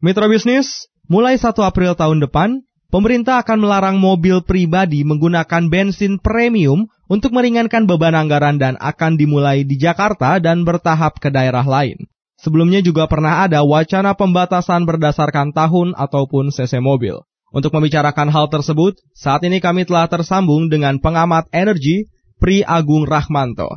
Mitra bisnis, mulai 1 April tahun depan, pemerintah akan melarang mobil pribadi menggunakan bensin premium untuk meringankan beban anggaran dan akan dimulai di Jakarta dan bertahap ke daerah lain. Sebelumnya juga pernah ada wacana pembatasan berdasarkan tahun ataupun cc mobil. Untuk membicarakan hal tersebut, saat ini kami telah tersambung dengan pengamat energi Pri Agung Rahmanto.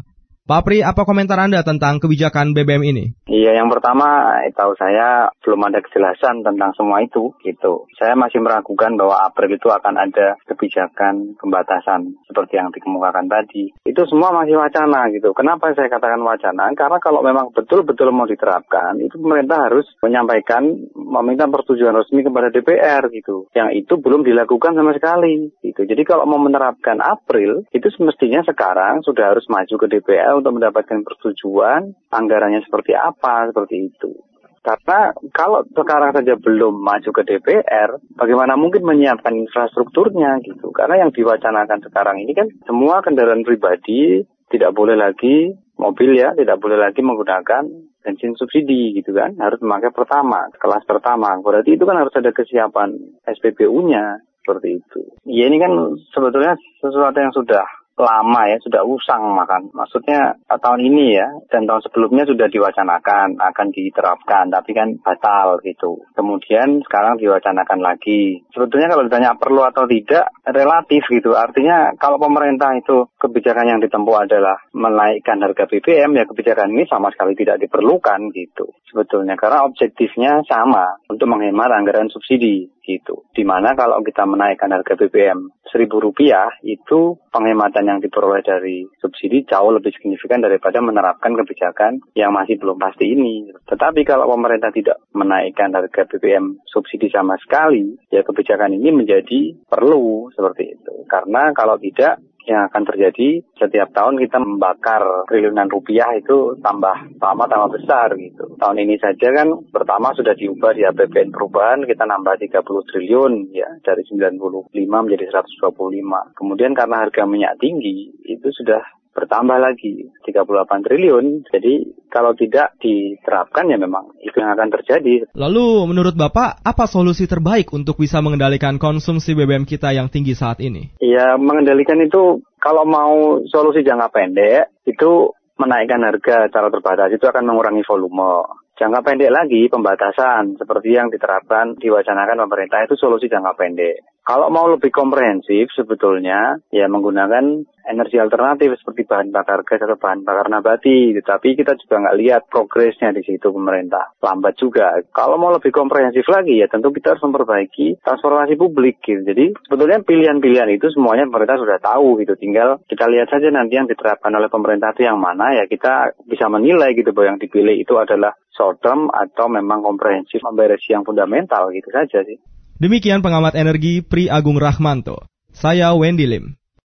Pak Pri, apa komentar Anda tentang kebijakan BBM ini? Iya, yang pertama, tahu saya belum ada kejelasan tentang semua itu, gitu. Saya masih meragukan bahwa April itu akan ada kebijakan pembatasan seperti yang dikemukakan tadi. Itu semua masih wacana, gitu. Kenapa saya katakan wacana? Karena kalau memang betul-betul mau diterapkan, itu pemerintah harus menyampaikan, meminta persetujuan resmi kepada DPR, gitu. Yang itu belum dilakukan sama sekali, gitu. Jadi kalau mau menerapkan April, itu semestinya sekarang sudah harus maju ke DPR untuk mendapatkan persetujuan, anggarannya seperti apa, seperti itu. Karena kalau sekarang saja belum maju ke DPR, bagaimana mungkin menyiapkan infrastrukturnya gitu? Karena yang diwacanakan sekarang ini kan semua kendaraan pribadi tidak boleh lagi mobil ya, tidak boleh lagi menggunakan bensin subsidi gitu kan, harus memakai pertama, kelas pertama. Berarti itu kan harus ada kesiapan SPBU-nya seperti itu. Ya ini kan sebetulnya sesuatu yang sudah lama ya, sudah usang makan. Maksudnya eh, tahun ini ya, dan tahun sebelumnya sudah diwacanakan akan diterapkan, tapi kan batal gitu. Kemudian sekarang diwacanakan lagi. Sebetulnya kalau ditanya perlu atau tidak, relatif gitu. Artinya kalau pemerintah itu kebijakan yang ditempuh adalah menaikkan harga BBM, ya kebijakan ini sama sekali tidak diperlukan gitu. Sebetulnya karena objektifnya sama untuk menghemat anggaran subsidi gitu. Di mana kalau kita menaikkan harga BBM seribu rupiah itu penghematan yang diperoleh dari subsidi jauh lebih signifikan daripada menerapkan kebijakan yang masih belum pasti ini. Tetapi kalau pemerintah tidak menaikkan harga BBM subsidi sama sekali, ya kebijakan ini menjadi perlu seperti itu. Karena kalau tidak yang akan terjadi setiap tahun kita membakar triliunan rupiah itu tambah lama tambah besar gitu. Tahun ini saja kan pertama sudah diubah di APBN perubahan kita nambah 30 triliun ya dari 95 menjadi 125. Kemudian karena harga minyak tinggi itu sudah bertambah lagi 38 triliun. Jadi kalau tidak diterapkan ya memang itu yang akan terjadi. Lalu menurut Bapak apa solusi terbaik untuk bisa mengendalikan konsumsi BBM kita yang tinggi saat ini? Ya mengendalikan itu kalau mau solusi jangka pendek itu menaikkan harga secara terbatas itu akan mengurangi volume. Jangka pendek lagi pembatasan seperti yang diterapkan diwacanakan pemerintah itu solusi jangka pendek. Kalau mau lebih komprehensif sebetulnya ya menggunakan energi alternatif seperti bahan bakar gas atau bahan bakar nabati. Tetapi kita juga nggak lihat progresnya di situ pemerintah. Lambat juga. Kalau mau lebih komprehensif lagi ya tentu kita harus memperbaiki transformasi publik gitu. Jadi sebetulnya pilihan-pilihan itu semuanya pemerintah sudah tahu gitu. Tinggal kita lihat saja nanti yang diterapkan oleh pemerintah itu yang mana ya kita bisa menilai gitu bahwa yang dipilih itu adalah short term atau memang komprehensif memberesi yang fundamental gitu saja sih. Demikian pengamat energi Pri Agung Rahmanto. Saya Wendy Lim.